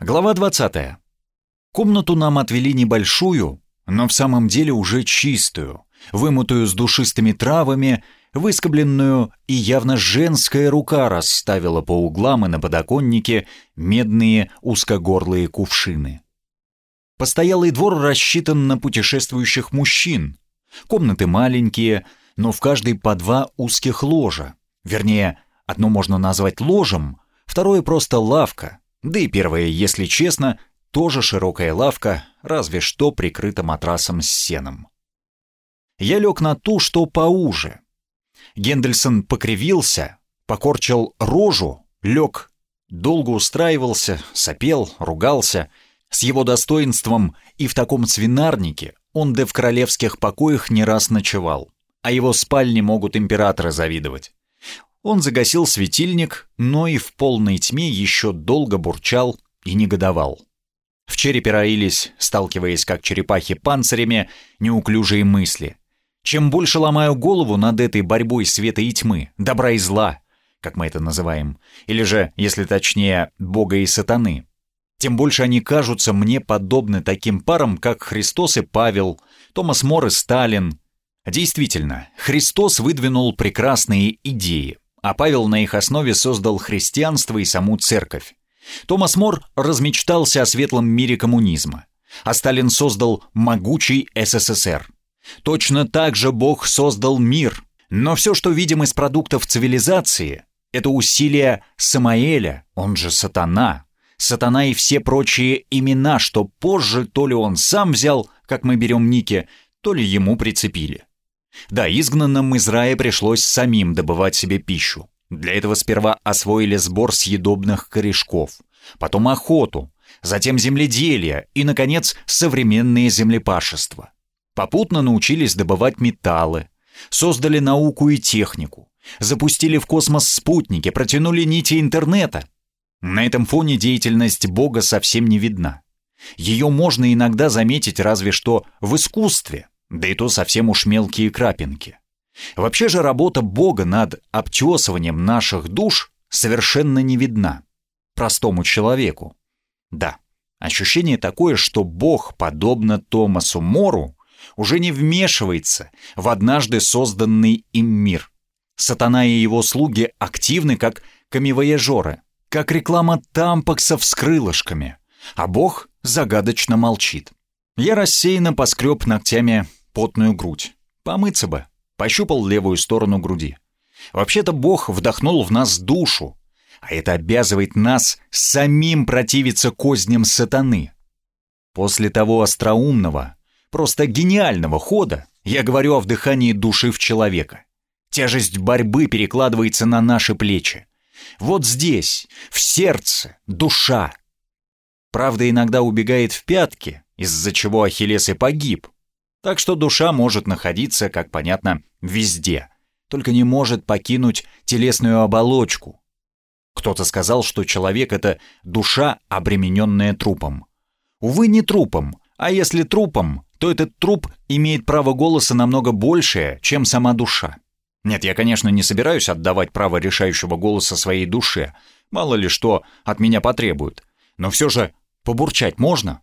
Глава 20. Комнату нам отвели небольшую, но в самом деле уже чистую, вымытую с душистыми травами, выскобленную, и явно женская рука расставила по углам и на подоконнике медные узкогорлые кувшины. Постоялый двор рассчитан на путешествующих мужчин. Комнаты маленькие, но в каждой по два узких ложа. Вернее, одно можно назвать ложем, второе просто лавка, да и первая, если честно, тоже широкая лавка, разве что прикрыта матрасом с сеном. Я лег на ту, что поуже. Гендельсон покривился, покорчил рожу, лег, долго устраивался, сопел, ругался. С его достоинством и в таком свинарнике он да в королевских покоях не раз ночевал, а его спальни могут императоры завидовать. Он загасил светильник, но и в полной тьме еще долго бурчал и негодовал. В черепе роились, сталкиваясь как черепахи панцирями, неуклюжие мысли. Чем больше ломаю голову над этой борьбой света и тьмы, добра и зла, как мы это называем, или же, если точнее, Бога и сатаны, тем больше они кажутся мне подобны таким парам, как Христос и Павел, Томас Мор и Сталин. Действительно, Христос выдвинул прекрасные идеи, а Павел на их основе создал христианство и саму церковь. Томас Мор размечтался о светлом мире коммунизма, а Сталин создал могучий СССР. Точно так же Бог создал мир, но все, что видим из продуктов цивилизации, это усилия Самаэля, он же сатана, сатана и все прочие имена, что позже то ли он сам взял, как мы берем Ники, то ли ему прицепили. Да, изгнанным из рая пришлось самим добывать себе пищу. Для этого сперва освоили сбор съедобных корешков, потом охоту, затем земледелие и, наконец, современные землепашества. Попутно научились добывать металлы, создали науку и технику, запустили в космос спутники, протянули нити интернета. На этом фоне деятельность Бога совсем не видна. Ее можно иногда заметить разве что в искусстве, да и то совсем уж мелкие крапинки. Вообще же работа Бога над обтесыванием наших душ совершенно не видна простому человеку. Да, ощущение такое, что Бог, подобно Томасу Мору, уже не вмешивается в однажды созданный им мир. Сатана и его слуги активны, как камевояжеры, как реклама тампаксов с крылышками, а Бог загадочно молчит. Я рассеянно поскреб ногтями потную грудь. Помыться бы. Пощупал левую сторону груди. Вообще-то Бог вдохнул в нас душу, а это обязывает нас самим противиться козням сатаны. После того остроумного, просто гениального хода я говорю о вдыхании души в человека. Тяжесть борьбы перекладывается на наши плечи. Вот здесь, в сердце, душа. Правда, иногда убегает в пятки, из-за чего Ахиллес и погиб, так что душа может находиться, как понятно, везде, только не может покинуть телесную оболочку. Кто-то сказал, что человек — это душа, обремененная трупом. Увы, не трупом, а если трупом, то этот труп имеет право голоса намного большее, чем сама душа. Нет, я, конечно, не собираюсь отдавать право решающего голоса своей душе, мало ли что от меня потребуют, но все же побурчать можно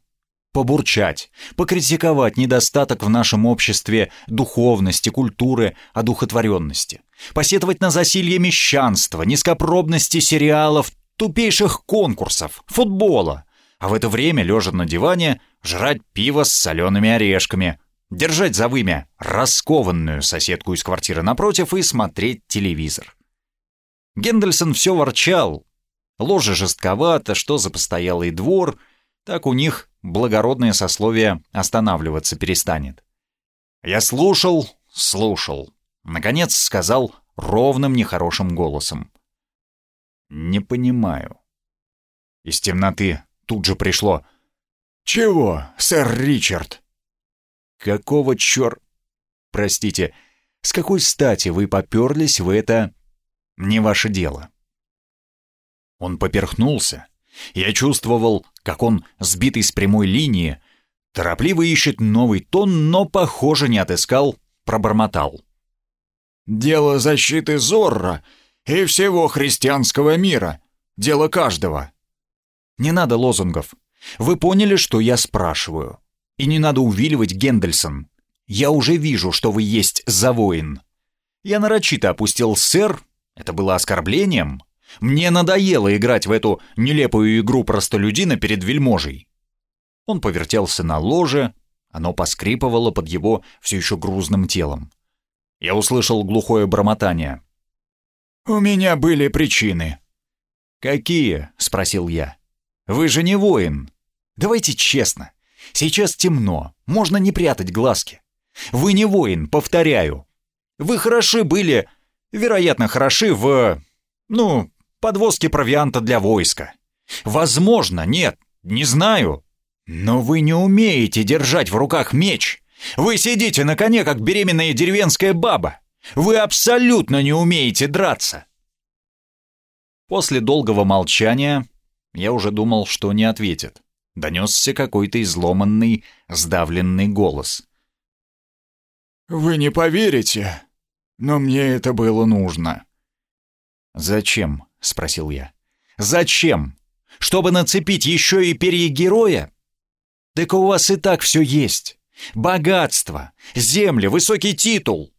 побурчать, покритиковать недостаток в нашем обществе духовности, культуры, одухотворенности, посетовать на засилье мещанства, низкопробности сериалов, тупейших конкурсов, футбола, а в это время, лежа на диване, жрать пиво с солеными орешками, держать за вымя раскованную соседку из квартиры напротив и смотреть телевизор. Гендельсон все ворчал. Ложе жестковато, что за постоялый двор, так у них благородное сословие останавливаться перестанет. Я слушал, слушал. Наконец сказал ровным нехорошим голосом. «Не понимаю». Из темноты тут же пришло. «Чего, сэр Ричард?» «Какого чер...» «Простите, с какой стати вы поперлись в это...» «Не ваше дело». Он поперхнулся, я чувствовал, как он, сбитый с прямой линии, торопливо ищет новый тон, но, похоже, не отыскал, пробормотал. «Дело защиты Зорро и всего христианского мира. Дело каждого». Не надо лозунгов. Вы поняли, что я спрашиваю. И не надо увиливать, Гендельсон. Я уже вижу, что вы есть за воин. Я нарочито опустил «сэр». Это было оскорблением. Мне надоело играть в эту нелепую игру простолюдина перед вельможей. Он повертелся на ложе, оно поскрипывало под его все еще грузным телом. Я услышал глухое бормотание. «У меня были причины». «Какие?» — спросил я. «Вы же не воин. Давайте честно. Сейчас темно, можно не прятать глазки. Вы не воин, повторяю. Вы хороши были, вероятно, хороши в... ну, подвозке провианта для войска. Возможно, нет, не знаю. Но вы не умеете держать в руках меч. Вы сидите на коне, как беременная деревенская баба. Вы абсолютно не умеете драться. После долгого молчания я уже думал, что не ответит. Донесся какой-то изломанный, сдавленный голос. «Вы не поверите, но мне это было нужно». «Зачем?» — спросил я. «Зачем? Чтобы нацепить еще и перья героя? Так у вас и так все есть. Богатство, земли, высокий титул».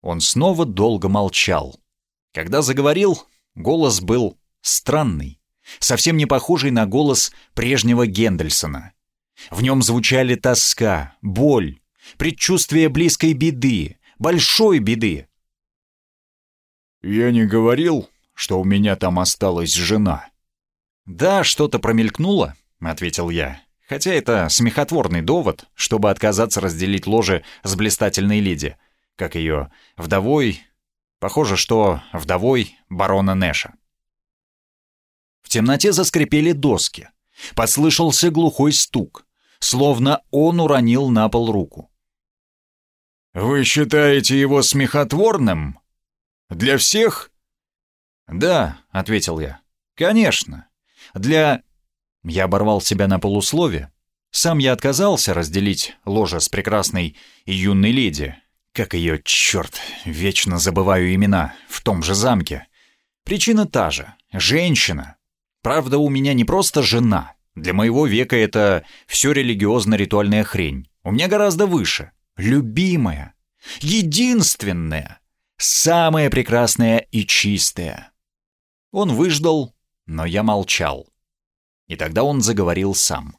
Он снова долго молчал. Когда заговорил, голос был странный, совсем не похожий на голос прежнего Гендельсона. В нем звучали тоска, боль, предчувствие близкой беды, большой беды. «Я не говорил, что у меня там осталась жена». «Да, что-то промелькнуло», — ответил я, хотя это смехотворный довод, чтобы отказаться разделить ложе с блистательной леди, как ее вдовой, похоже, что вдовой барона Нэша. В темноте заскрипели доски. Послышался глухой стук, словно он уронил на пол руку. «Вы считаете его смехотворным? Для всех?» «Да», — ответил я. «Конечно. Для...» Я оборвал себя на полуслове. Сам я отказался разделить ложе с прекрасной и юной леди. Как ее, черт, вечно забываю имена, в том же замке. Причина та же — женщина. Правда, у меня не просто жена. Для моего века это все религиозно-ритуальная хрень. У меня гораздо выше любимая, единственная, самая прекрасная и чистая. Он выждал, но я молчал. И тогда он заговорил сам.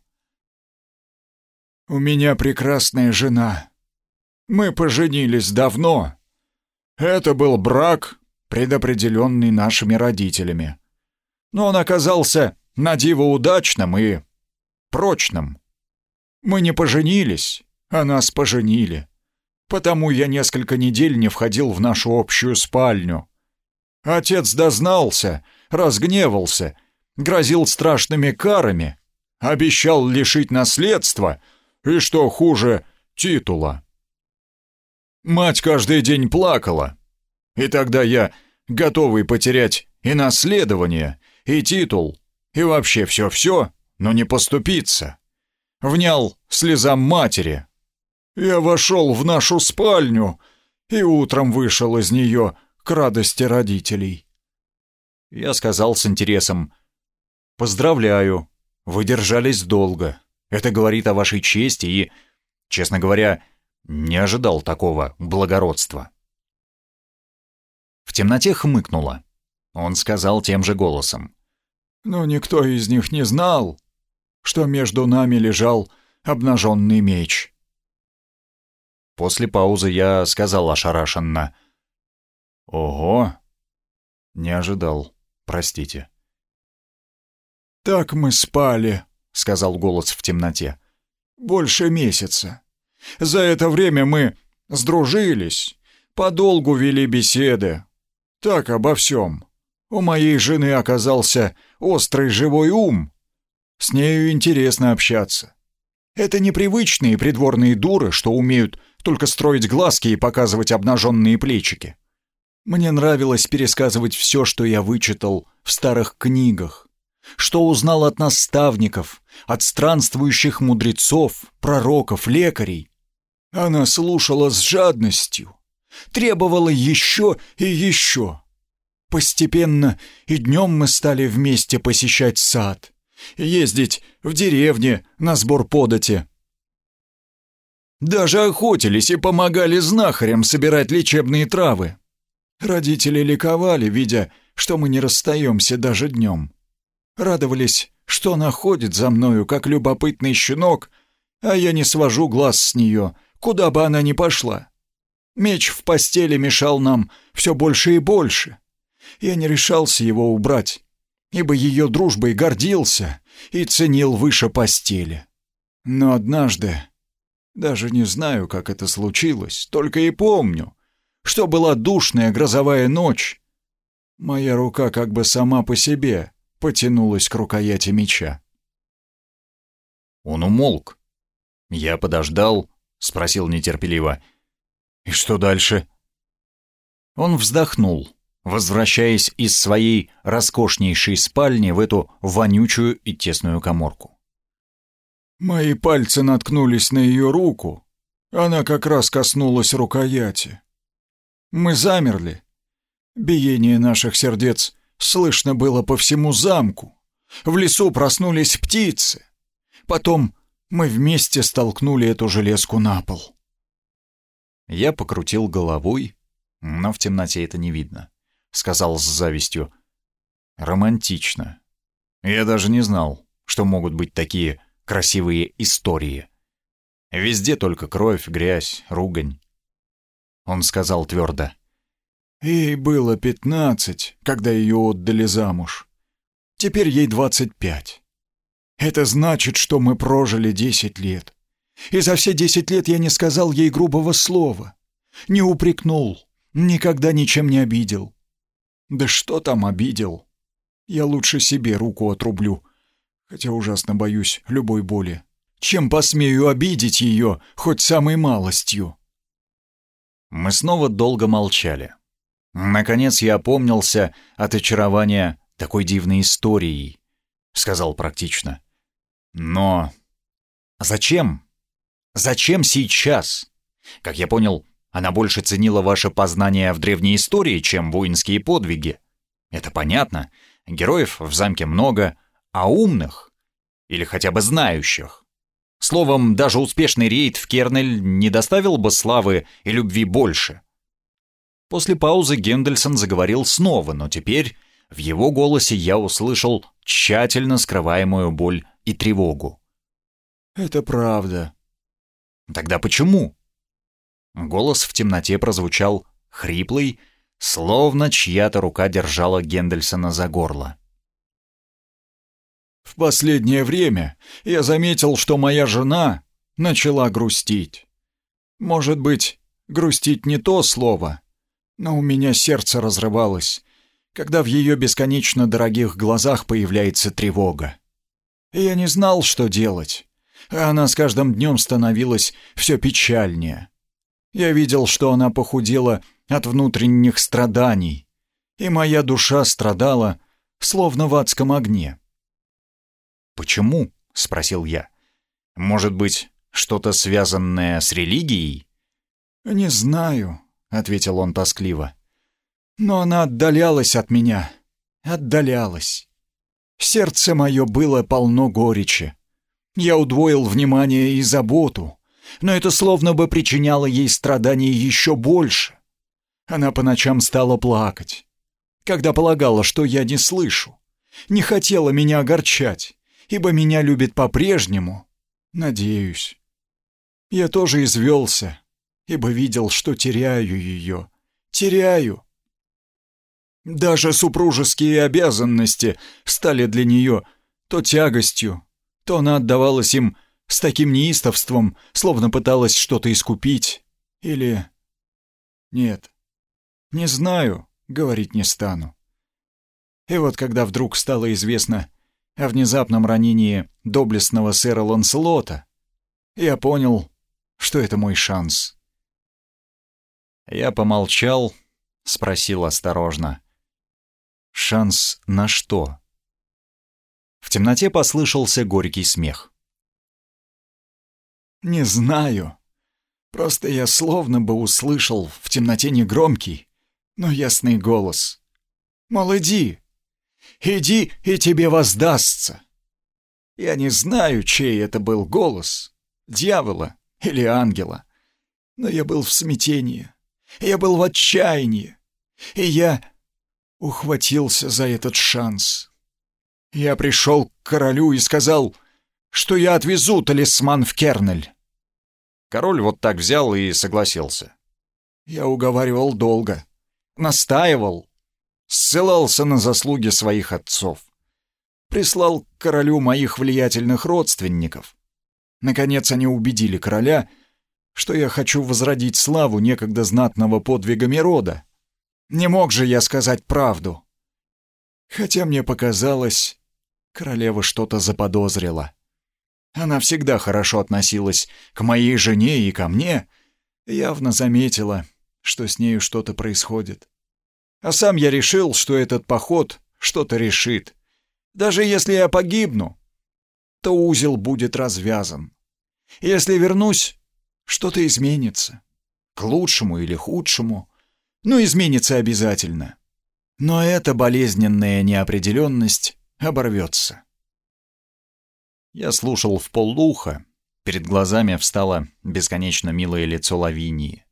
«У меня прекрасная жена. Мы поженились давно. Это был брак, предопределенный нашими родителями. Но он оказался на диво удачным и прочным. Мы не поженились, а нас поженили. Потому я несколько недель не входил в нашу общую спальню. Отец дознался, разгневался, грозил страшными карами, обещал лишить наследства и, что хуже, титула. Мать каждый день плакала, и тогда я, готовый потерять и наследование, и титул, и вообще все-все, но не поступиться, внял слезам матери, я вошел в нашу спальню и утром вышел из нее к радости родителей. Я сказал с интересом, «Поздравляю, вы держались долго. Это говорит о вашей чести и, честно говоря, не ожидал такого благородства». В темноте хмыкнуло. Он сказал тем же голосом. «Но никто из них не знал, что между нами лежал обнаженный меч». После паузы я сказал ошарашенно. «Ого! Не ожидал. Простите». «Так мы спали», — сказал голос в темноте. «Больше месяца. За это время мы сдружились, подолгу вели беседы. Так обо всем. У моей жены оказался острый живой ум. С нею интересно общаться. Это непривычные придворные дуры, что умеют только строить глазки и показывать обнаженные плечики. Мне нравилось пересказывать все, что я вычитал в старых книгах, что узнал от наставников, от странствующих мудрецов, пророков, лекарей. Она слушала с жадностью, требовала еще и еще. Постепенно и днем мы стали вместе посещать сад, ездить в деревне на сбор подати. Даже охотились и помогали знахарям собирать лечебные травы. Родители ликовали, видя, что мы не расстаемся даже днем. Радовались, что она ходит за мною, как любопытный щенок, а я не свожу глаз с нее, куда бы она ни пошла. Меч в постели мешал нам все больше и больше. Я не решался его убрать, ибо ее дружбой гордился и ценил выше постели. Но однажды, даже не знаю, как это случилось, только и помню, что была душная грозовая ночь. Моя рука как бы сама по себе потянулась к рукояти меча. Он умолк. Я подождал, спросил нетерпеливо. «И что дальше?» Он вздохнул, возвращаясь из своей роскошнейшей спальни в эту вонючую и тесную коморку. Мои пальцы наткнулись на ее руку. Она как раз коснулась рукояти. Мы замерли. Биение наших сердец слышно было по всему замку. В лесу проснулись птицы. Потом мы вместе столкнули эту железку на пол. Я покрутил головой, но в темноте это не видно. Сказал с завистью. Романтично. Я даже не знал, что могут быть такие красивые истории. Везде только кровь, грязь, ругань. Он сказал твердо. Ей было пятнадцать, когда ее отдали замуж. Теперь ей двадцать пять. Это значит, что мы прожили десять лет. И за все десять лет я не сказал ей грубого слова, не упрекнул, никогда ничем не обидел. Да что там обидел? Я лучше себе руку отрублю, хотя ужасно боюсь любой боли, чем посмею обидеть ее хоть самой малостью. Мы снова долго молчали. Наконец я опомнился от очарования такой дивной историей, сказал практично. Но зачем? Зачем сейчас? Как я понял, она больше ценила ваше познание в древней истории, чем воинские подвиги. Это понятно. Героев в замке много, а умных или хотя бы знающих. Словом, даже успешный рейд в Кернель не доставил бы славы и любви больше. После паузы Гендельсон заговорил снова, но теперь в его голосе я услышал тщательно скрываемую боль и тревогу. «Это правда». «Тогда почему?» Голос в темноте прозвучал хриплый, словно чья-то рука держала Гендельсона за горло. «В последнее время я заметил, что моя жена начала грустить. Может быть, грустить не то слово, но у меня сердце разрывалось, когда в ее бесконечно дорогих глазах появляется тревога. Я не знал, что делать, а она с каждым днем становилась все печальнее. Я видел, что она похудела от внутренних страданий, и моя душа страдала, словно в адском огне. «Почему?» — спросил я. «Может быть, что-то связанное с религией?» «Не знаю», — ответил он тоскливо. «Но она отдалялась от меня, отдалялась. Сердце мое было полно горечи. Я удвоил внимание и заботу, но это словно бы причиняло ей страдания еще больше. Она по ночам стала плакать, когда полагала, что я не слышу. Не хотела меня огорчать, ибо меня любит по-прежнему, надеюсь. Я тоже извелся, ибо видел, что теряю ее. Теряю. Даже супружеские обязанности стали для нее то тягостью, то она отдавалась им с таким неистовством, словно пыталась что-то искупить. Или... Нет, не знаю, говорить не стану. И вот когда вдруг стало известно о внезапном ранении доблестного сэра Ланселота, я понял, что это мой шанс. Я помолчал, спросил осторожно. «Шанс на что?» В темноте послышался горький смех. «Не знаю. Просто я словно бы услышал в темноте негромкий, но ясный голос. Мол, иди, иди, и тебе воздастся. Я не знаю, чей это был голос, дьявола или ангела, но я был в смятении, я был в отчаянии, и я ухватился за этот шанс. Я пришел к королю и сказал, что я отвезу талисман в Кернель. Король вот так взял и согласился. Я уговаривал долго, настаивал, ссылался на заслуги своих отцов. Прислал к королю моих влиятельных родственников. Наконец они убедили короля, что я хочу возродить славу некогда знатного подвигами рода. Не мог же я сказать правду. Хотя мне показалось, королева что-то заподозрила. Она всегда хорошо относилась к моей жене и ко мне, явно заметила, что с нею что-то происходит. А сам я решил, что этот поход что-то решит. Даже если я погибну, то узел будет развязан. Если вернусь, что-то изменится. К лучшему или худшему. Но изменится обязательно. Но эта болезненная неопределенность оборвется. Я слушал в полуха. Перед глазами встало бесконечно милое лицо Лавинии.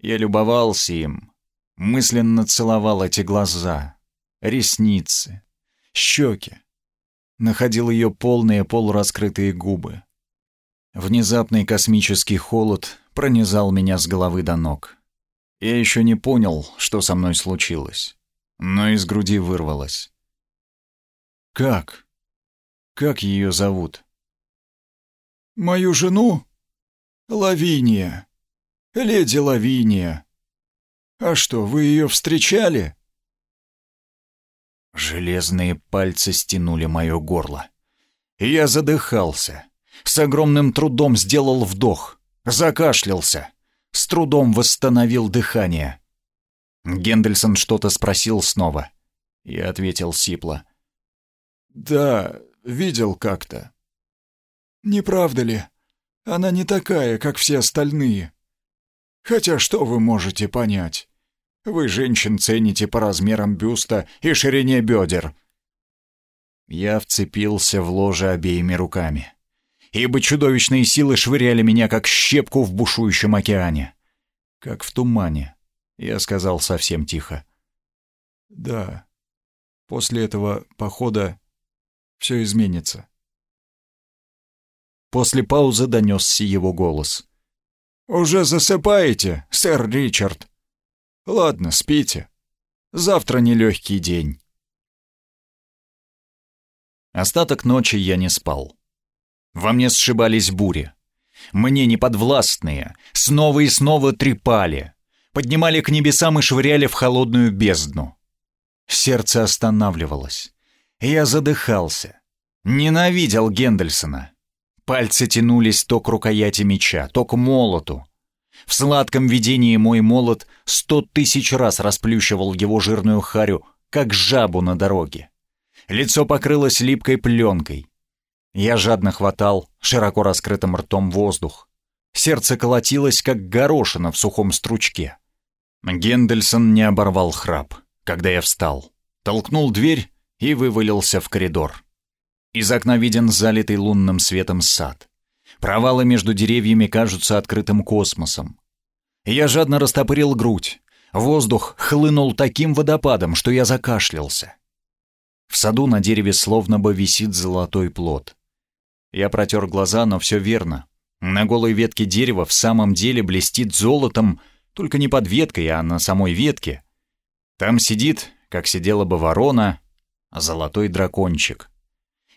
Я любовался им, мысленно целовал эти глаза, ресницы, щеки. Находил ее полные полураскрытые губы. Внезапный космический холод пронизал меня с головы до ног. Я еще не понял, что со мной случилось, но из груди вырвалось. «Как?» Как ее зовут? Мою жену? Лавиния. Леди Лавиния. А что, вы ее встречали? Железные пальцы стянули мое горло. Я задыхался. С огромным трудом сделал вдох. Закашлялся. С трудом восстановил дыхание. Гендельсон что-то спросил снова. Я ответил сипло. «Да, Видел как-то. Не правда ли? Она не такая, как все остальные. Хотя что вы можете понять? Вы женщин цените по размерам бюста и ширине бедер. Я вцепился в ложе обеими руками, ибо чудовищные силы швыряли меня, как щепку в бушующем океане. Как в тумане, я сказал совсем тихо. Да, после этого похода все изменится. После паузы донесся его голос. «Уже засыпаете, сэр Ричард? Ладно, спите. Завтра нелегкий день». Остаток ночи я не спал. Во мне сшибались бури. Мне неподвластные, снова и снова трепали, поднимали к небесам и швыряли в холодную бездну. Сердце останавливалось. Я задыхался. Ненавидел Гендельсона. Пальцы тянулись то к рукояти меча, то к молоту. В сладком видении мой молот сто тысяч раз расплющивал его жирную харю, как жабу на дороге. Лицо покрылось липкой пленкой. Я жадно хватал широко раскрытым ртом воздух. Сердце колотилось, как горошина в сухом стручке. Гендельсон не оборвал храп, когда я встал. Толкнул дверь и вывалился в коридор. Из окна виден залитый лунным светом сад. Провалы между деревьями кажутся открытым космосом. Я жадно растопырил грудь. Воздух хлынул таким водопадом, что я закашлялся. В саду на дереве словно бы висит золотой плод. Я протер глаза, но все верно. На голой ветке дерева в самом деле блестит золотом, только не под веткой, а на самой ветке. Там сидит, как сидела бы ворона, золотой дракончик.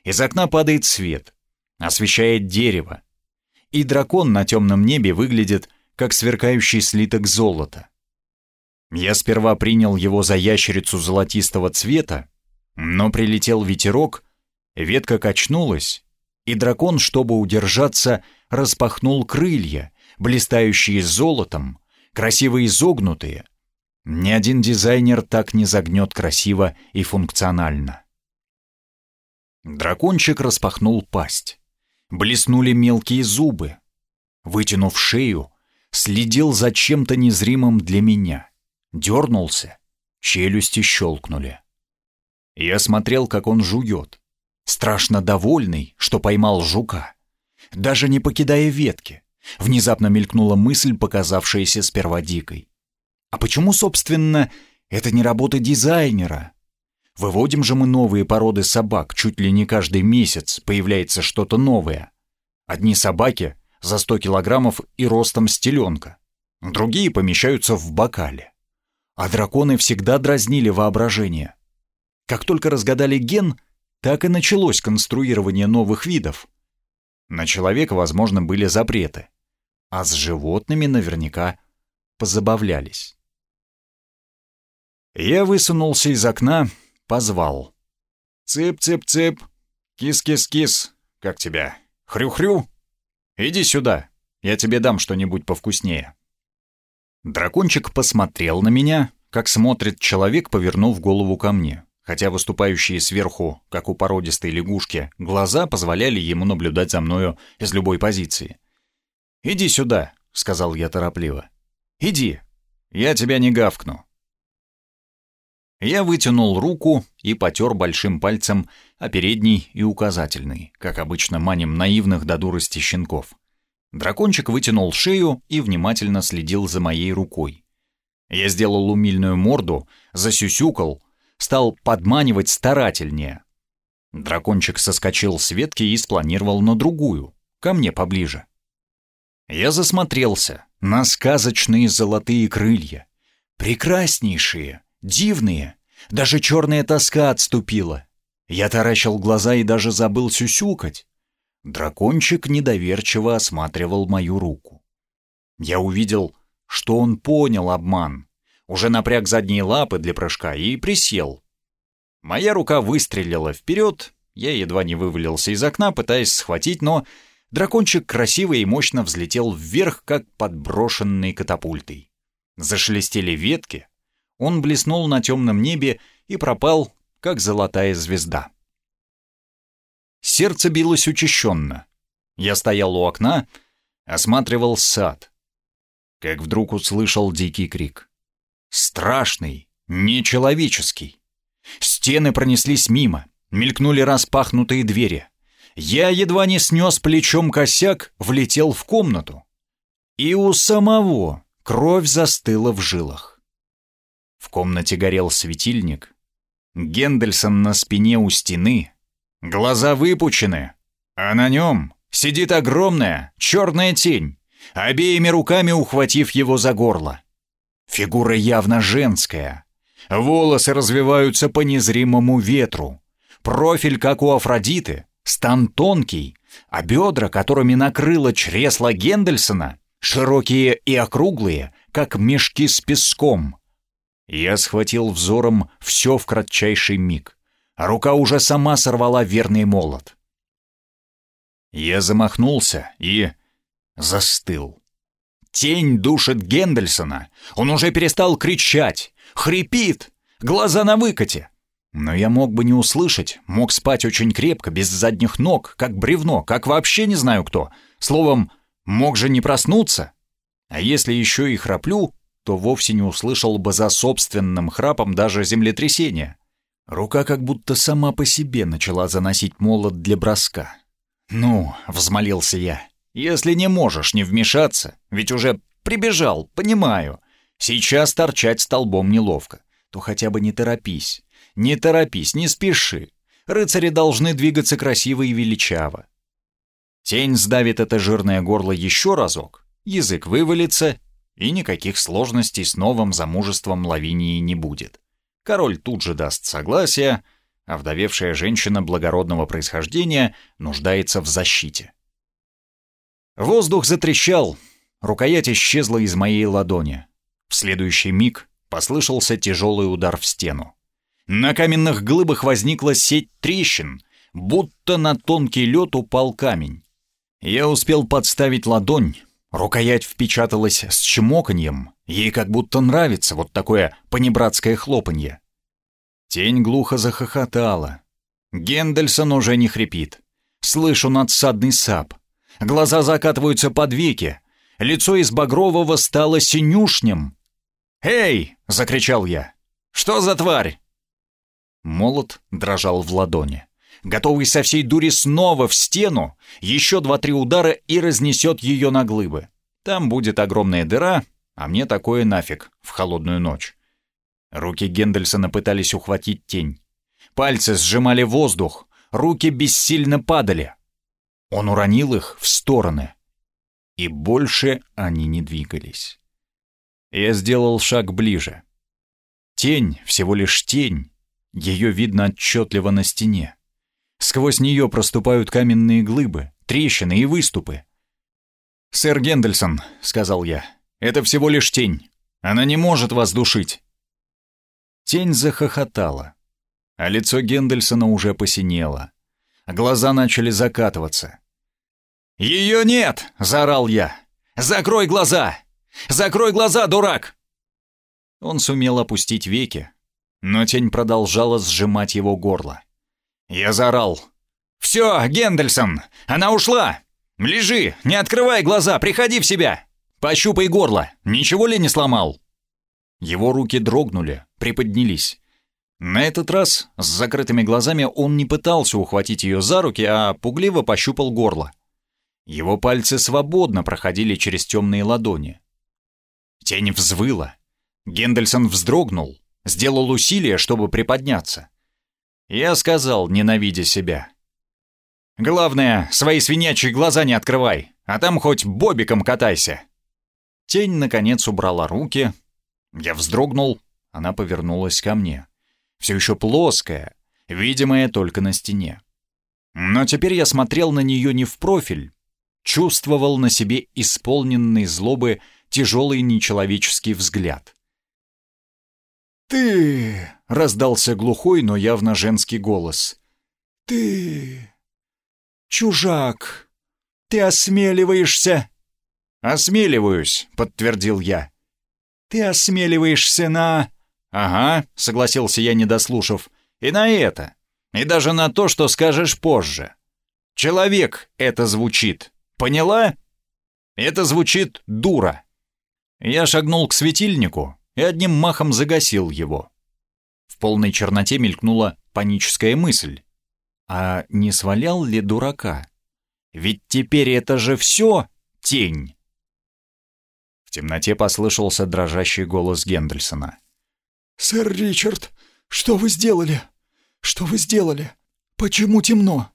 Из окна падает свет, освещает дерево. И дракон на темном небе выглядит, как сверкающий слиток золота. Я сперва принял его за ящерицу золотистого цвета, но прилетел ветерок, ветка качнулась, и дракон, чтобы удержаться, распахнул крылья, блистающие золотом, красиво изогнутые, ни один дизайнер так не загнет красиво и функционально. Дракончик распахнул пасть. Блеснули мелкие зубы. Вытянув шею, следил за чем-то незримым для меня. Дернулся, Челюсти щелкнули. Я смотрел, как он жует. Страшно довольный, что поймал жука. Даже не покидая ветки. Внезапно мелькнула мысль, показавшаяся сперва дикой. А почему, собственно, это не работа дизайнера? Выводим же мы новые породы собак, чуть ли не каждый месяц появляется что-то новое. Одни собаки за 100 килограммов и ростом стеленка, другие помещаются в бокале. А драконы всегда дразнили воображение. Как только разгадали ген, так и началось конструирование новых видов. На человека, возможно, были запреты, а с животными наверняка позабавлялись. Я высунулся из окна, позвал. «Цып-цып-цып! Кис-кис-кис! Как тебя? Хрю-хрю! Иди сюда, я тебе дам что-нибудь повкуснее». Дракончик посмотрел на меня, как смотрит человек, повернув голову ко мне, хотя выступающие сверху, как у породистой лягушки, глаза позволяли ему наблюдать за мною из любой позиции. «Иди сюда», — сказал я торопливо. «Иди, я тебя не гавкну». Я вытянул руку и потер большим пальцем о передний и указательный, как обычно маним наивных до дурости щенков. Дракончик вытянул шею и внимательно следил за моей рукой. Я сделал умильную морду, засюсюкал, стал подманивать старательнее. Дракончик соскочил с ветки и спланировал на другую, ко мне поближе. Я засмотрелся на сказочные золотые крылья. Прекраснейшие, дивные. Даже черная тоска отступила. Я таращил глаза и даже забыл сюсюкать. Дракончик недоверчиво осматривал мою руку. Я увидел, что он понял обман. Уже напряг задние лапы для прыжка и присел. Моя рука выстрелила вперед, я едва не вывалился из окна, пытаясь схватить, но дракончик красиво и мощно взлетел вверх, как подброшенный катапультой. Зашелестели ветки, он блеснул на темном небе и пропал, как золотая звезда. Сердце билось учащенно. Я стоял у окна, осматривал сад. Как вдруг услышал дикий крик. Страшный, нечеловеческий. Стены пронеслись мимо, мелькнули распахнутые двери. Я едва не снес плечом косяк, влетел в комнату. И у самого кровь застыла в жилах. В комнате горел светильник. Гендельсон на спине у стены. Глаза выпучены. А на нем сидит огромная черная тень, обеими руками ухватив его за горло. Фигура явно женская. Волосы развиваются по незримому ветру. Профиль, как у Афродиты, стан тонкий, а бедра, которыми накрыло чресло Гендельсона, широкие и округлые, как мешки с песком. Я схватил взором все в кратчайший миг, рука уже сама сорвала верный молот. Я замахнулся и застыл. Тень душит Гендельсона. Он уже перестал кричать, хрипит, глаза на выкате. Но я мог бы не услышать, мог спать очень крепко, без задних ног, как бревно, как вообще не знаю кто. Словом, мог же не проснуться. А если еще и храплю, то вовсе не услышал бы за собственным храпом даже землетрясения. Рука как будто сама по себе начала заносить молот для броска. «Ну», — взмолился я, — «если не можешь не вмешаться, ведь уже прибежал, понимаю. Сейчас торчать столбом неловко, то хотя бы не торопись. Не торопись, не спеши. Рыцари должны двигаться красиво и величаво. Тень сдавит это жирное горло еще разок, язык вывалится, и никаких сложностей с новым замужеством Лавинии не будет. Король тут же даст согласие, а вдовевшая женщина благородного происхождения нуждается в защите. Воздух затрещал, рукоять исчезла из моей ладони. В следующий миг послышался тяжелый удар в стену. На каменных глыбах возникла сеть трещин, будто на тонкий лед упал камень. Я успел подставить ладонь, Рукоять впечаталась с чмоканьем, ей как будто нравится вот такое понебратское хлопанье. Тень глухо захохотала. Гендельсон уже не хрипит. Слышу надсадный сап. Глаза закатываются под веки. Лицо из багрового стало синюшним. «Эй!» — закричал я. Что за тварь?» Молот дрожал в ладони. Готовый со всей дури снова в стену, еще два-три удара и разнесет ее на глыбы. Там будет огромная дыра, а мне такое нафиг в холодную ночь. Руки Гендельсона пытались ухватить тень. Пальцы сжимали воздух, руки бессильно падали. Он уронил их в стороны. И больше они не двигались. Я сделал шаг ближе. Тень, всего лишь тень. Ее видно отчетливо на стене. Сквозь нее проступают каменные глыбы, трещины и выступы. «Сэр Гендельсон», — сказал я, — «это всего лишь тень. Она не может вас душить». Тень захохотала, а лицо Гендельсона уже посинело. Глаза начали закатываться. «Ее нет!» — заорал я. «Закрой глаза! Закрой глаза, дурак!» Он сумел опустить веки, но тень продолжала сжимать его горло. Я заорал. «Все, Гендельсон! Она ушла! Лежи, не открывай глаза, приходи в себя! Пощупай горло, ничего ли не сломал?» Его руки дрогнули, приподнялись. На этот раз с закрытыми глазами он не пытался ухватить ее за руки, а пугливо пощупал горло. Его пальцы свободно проходили через темные ладони. Тень взвыла. Гендельсон вздрогнул, сделал усилие, чтобы приподняться. Я сказал, ненавидя себя. «Главное, свои свинячьи глаза не открывай, а там хоть бобиком катайся». Тень, наконец, убрала руки. Я вздрогнул, она повернулась ко мне. Все еще плоская, видимая только на стене. Но теперь я смотрел на нее не в профиль, чувствовал на себе исполненный злобы тяжелый нечеловеческий взгляд. «Ты!» — раздался глухой, но явно женский голос. «Ты! Чужак! Ты осмеливаешься!» «Осмеливаюсь», — подтвердил я. «Ты осмеливаешься на...» «Ага», — согласился я, не дослушав. «И на это. И даже на то, что скажешь позже. Человек это звучит. Поняла? Это звучит дура». Я шагнул к светильнику, и одним махом загасил его. В полной черноте мелькнула паническая мысль. А не свалял ли дурака? Ведь теперь это же все тень. В темноте послышался дрожащий голос Гендельсона. «Сэр Ричард, что вы сделали? Что вы сделали? Почему темно?»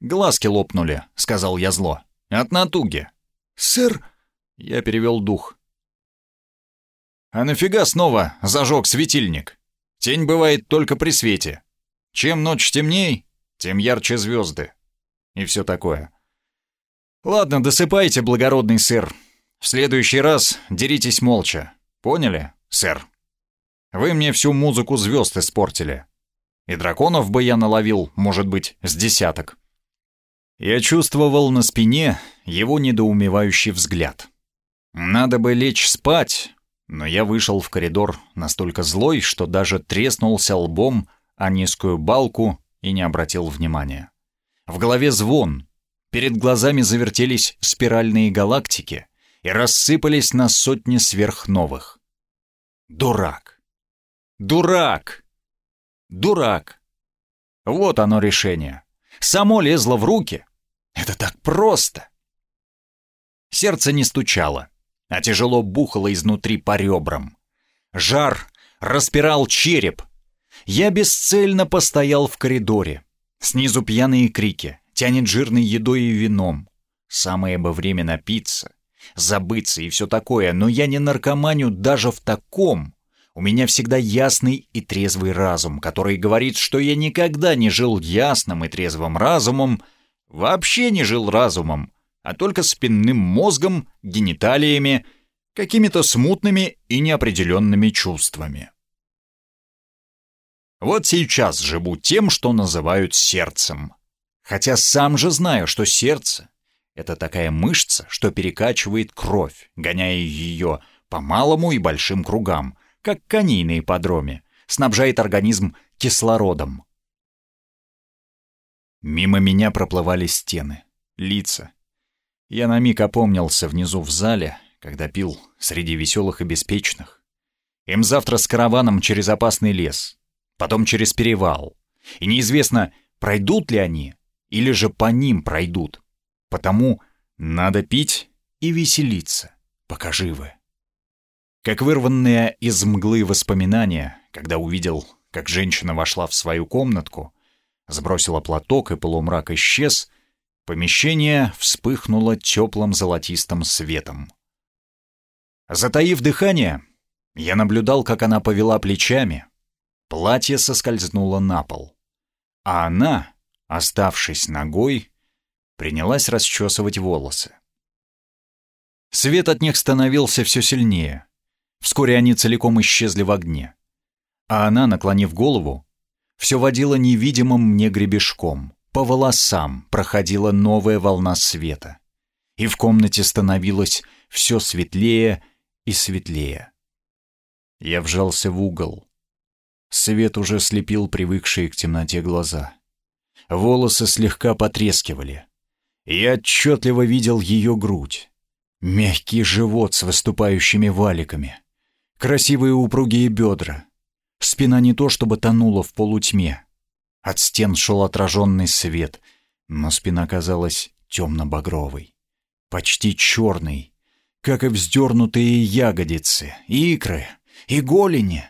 «Глазки лопнули», — сказал я зло. «От натуги». «Сэр...» — я перевел дух. А нафига снова зажег светильник? Тень бывает только при свете. Чем ночь темней, тем ярче звезды. И все такое. Ладно, досыпайте, благородный сэр. В следующий раз деритесь молча. Поняли, сэр? Вы мне всю музыку звезд испортили. И драконов бы я наловил, может быть, с десяток. Я чувствовал на спине его недоумевающий взгляд. Надо бы лечь спать, но я вышел в коридор настолько злой, что даже треснулся лбом о низкую балку и не обратил внимания. В голове звон, перед глазами завертелись спиральные галактики и рассыпались на сотни сверхновых. Дурак! Дурак! Дурак! Вот оно решение. Само лезло в руки. Это так просто! Сердце не стучало а тяжело бухало изнутри по ребрам. Жар распирал череп. Я бесцельно постоял в коридоре. Снизу пьяные крики, тянет жирной едой и вином. Самое бы время напиться, забыться и все такое, но я не наркоманю даже в таком. У меня всегда ясный и трезвый разум, который говорит, что я никогда не жил ясным и трезвым разумом, вообще не жил разумом, а только спинным мозгом, гениталиями, какими-то смутными и неопределенными чувствами. Вот сейчас живу тем, что называют сердцем. Хотя сам же знаю, что сердце — это такая мышца, что перекачивает кровь, гоняя ее по малому и большим кругам, как коней на ипподроме, снабжает организм кислородом. Мимо меня проплывали стены, лица, я на миг опомнился внизу в зале, когда пил среди веселых и беспечных. Им завтра с караваном через опасный лес, потом через перевал. И неизвестно, пройдут ли они, или же по ним пройдут. Потому надо пить и веселиться, пока живы. Как вырванные из мглы воспоминания, когда увидел, как женщина вошла в свою комнатку, сбросила платок и полумрак исчез, помещение вспыхнуло теплым золотистым светом. Затаив дыхание, я наблюдал, как она повела плечами. Платье соскользнуло на пол. А она, оставшись ногой, принялась расчесывать волосы. Свет от них становился все сильнее. Вскоре они целиком исчезли в огне. А она, наклонив голову, все водила невидимым мне гребешком. По волосам проходила новая волна света. И в комнате становилось все светлее и светлее. Я вжался в угол. Свет уже слепил привыкшие к темноте глаза. Волосы слегка потрескивали. Я отчетливо видел ее грудь. Мягкий живот с выступающими валиками. Красивые упругие бедра. Спина не то чтобы тонула в полутьме. От стен шел отраженный свет, но спина казалась темно-багровой. Почти черной, как и вздернутые ягодицы, икры и голени.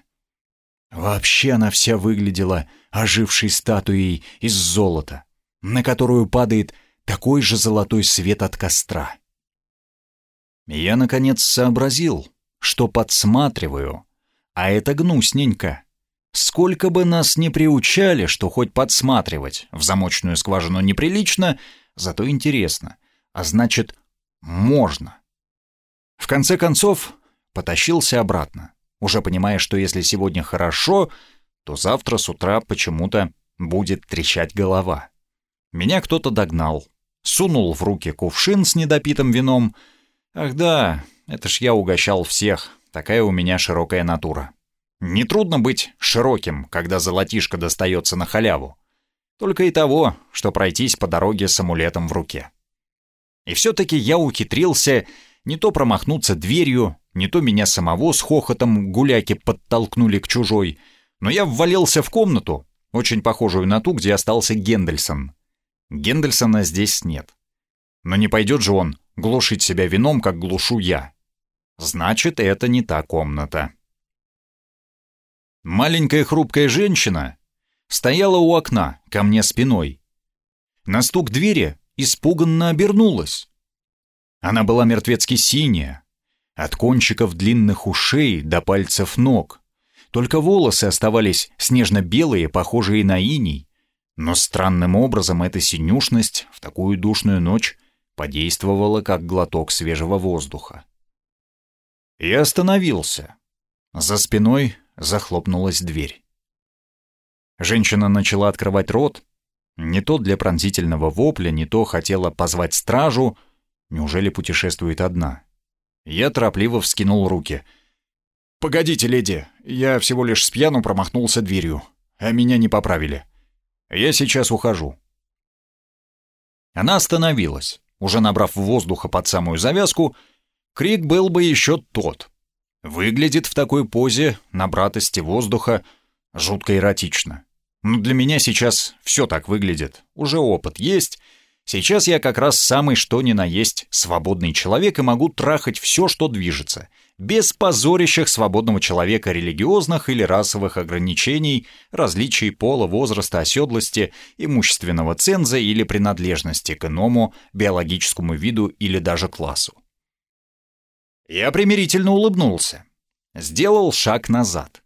Вообще она вся выглядела ожившей статуей из золота, на которую падает такой же золотой свет от костра. Я, наконец, сообразил, что подсматриваю, а это гнусненько. Сколько бы нас ни приучали, что хоть подсматривать в замочную скважину неприлично, зато интересно, а значит, можно. В конце концов, потащился обратно уже понимая, что если сегодня хорошо, то завтра с утра почему-то будет трещать голова. Меня кто-то догнал, сунул в руки кувшин с недопитым вином. Ах да, это ж я угощал всех, такая у меня широкая натура. Нетрудно быть широким, когда золотишко достается на халяву. Только и того, что пройтись по дороге с амулетом в руке. И все-таки я ухитрился не то промахнуться дверью, не то меня самого с хохотом гуляки подтолкнули к чужой, но я ввалился в комнату, очень похожую на ту, где остался Гендельсон. Гендельсона здесь нет. Но не пойдет же он глушить себя вином, как глушу я. Значит, это не та комната. Маленькая хрупкая женщина стояла у окна, ко мне спиной. На стук двери испуганно обернулась. Она была мертвецки синяя, от кончиков длинных ушей до пальцев ног. Только волосы оставались снежно-белые, похожие на иней. Но странным образом эта синюшность в такую душную ночь подействовала как глоток свежего воздуха. Я остановился. За спиной захлопнулась дверь. Женщина начала открывать рот. Не то для пронзительного вопля, не то хотела позвать стражу. Неужели путешествует одна? Я торопливо вскинул руки. «Погодите, леди, я всего лишь с пьяну промахнулся дверью, а меня не поправили. Я сейчас ухожу». Она остановилась, уже набрав воздуха под самую завязку. Крик был бы еще тот. Выглядит в такой позе, набратости воздуха, жутко эротично. Но для меня сейчас все так выглядит. Уже опыт есть — Сейчас я как раз самый что ни на есть свободный человек и могу трахать все, что движется, без позорящих свободного человека религиозных или расовых ограничений, различий пола, возраста, оседлости, имущественного ценза или принадлежности к иному биологическому виду или даже классу. Я примирительно улыбнулся. Сделал шаг назад.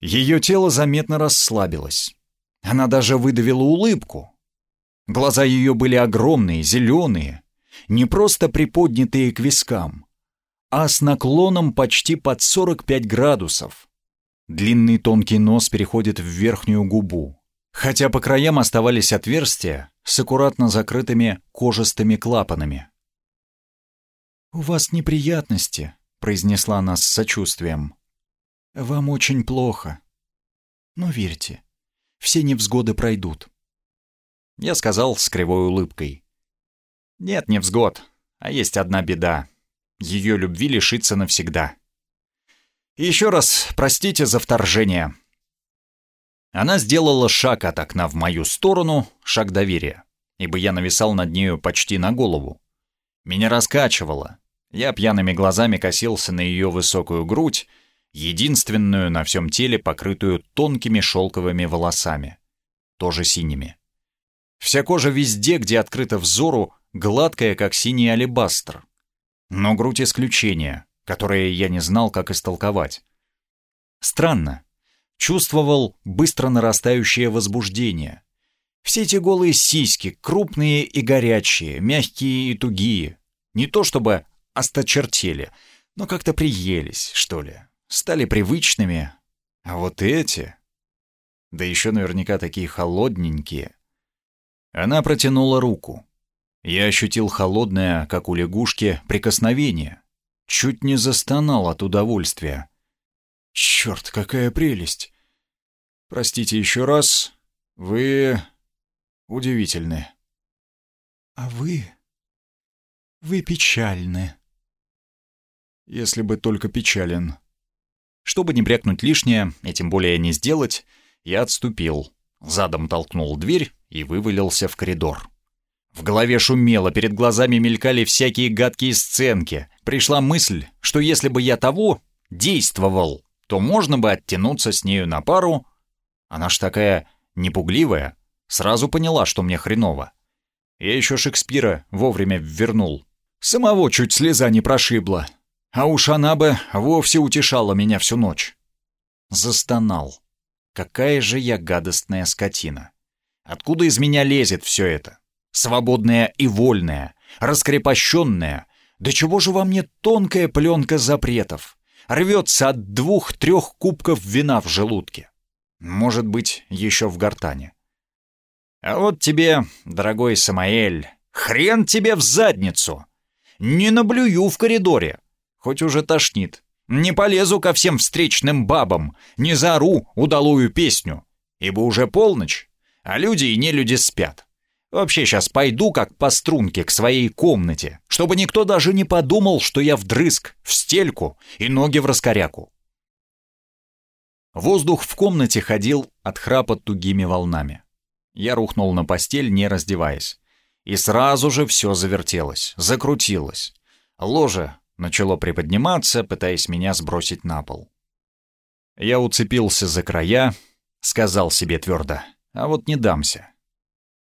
Ее тело заметно расслабилось. Она даже выдавила улыбку, Глаза ее были огромные, зеленые, не просто приподнятые к вискам, а с наклоном почти под 45 градусов. Длинный тонкий нос переходит в верхнюю губу, хотя по краям оставались отверстия с аккуратно закрытыми кожистыми клапанами. «У вас неприятности», — произнесла она с сочувствием. «Вам очень плохо. Но верьте, все невзгоды пройдут. Я сказал с кривой улыбкой. Нет невзгод, а есть одна беда. Ее любви лишиться навсегда. Еще раз простите за вторжение». Она сделала шаг от окна в мою сторону, шаг доверия, ибо я нависал над нею почти на голову. Меня раскачивало. Я пьяными глазами косился на ее высокую грудь, единственную на всем теле, покрытую тонкими шелковыми волосами, тоже синими. Вся кожа везде, где открыта взору, гладкая, как синий алебастр. Но грудь исключение, которое я не знал, как истолковать. Странно, чувствовал быстро нарастающее возбуждение. Все эти голые сиськи, крупные и горячие, мягкие и тугие, не то чтобы осточертели, но как-то приелись, что ли, стали привычными. А вот эти... Да еще наверняка такие холодненькие. Она протянула руку. Я ощутил холодное, как у лягушки, прикосновение. Чуть не застонал от удовольствия. Черт, какая прелесть! Простите еще раз, вы удивительны. А вы... вы печальны. Если бы только печален. Чтобы не брякнуть лишнее, и тем более не сделать, я отступил, задом толкнул дверь и вывалился в коридор. В голове шумело, перед глазами мелькали всякие гадкие сценки. Пришла мысль, что если бы я того действовал, то можно бы оттянуться с нею на пару. Она ж такая непугливая, сразу поняла, что мне хреново. Я еще Шекспира вовремя вернул. Самого чуть слеза не прошибла. А уж она бы вовсе утешала меня всю ночь. Застонал. Какая же я гадостная скотина. Откуда из меня лезет все это? свободная и вольная, раскрепощенная. Да чего же во мне тонкая пленка запретов? Рвется от двух-трех кубков вина в желудке. Может быть, еще в гортане. А вот тебе, дорогой Самаэль, хрен тебе в задницу. Не наблюю в коридоре, хоть уже тошнит. Не полезу ко всем встречным бабам, не заору удалую песню, ибо уже полночь, а люди и нелюди спят. Вообще сейчас пойду как по струнке к своей комнате, чтобы никто даже не подумал, что я вдрызг, в стельку и ноги в раскоряку. Воздух в комнате ходил от храпа тугими волнами. Я рухнул на постель, не раздеваясь. И сразу же все завертелось, закрутилось. Ложе начало приподниматься, пытаясь меня сбросить на пол. Я уцепился за края, сказал себе твердо, а вот не дамся.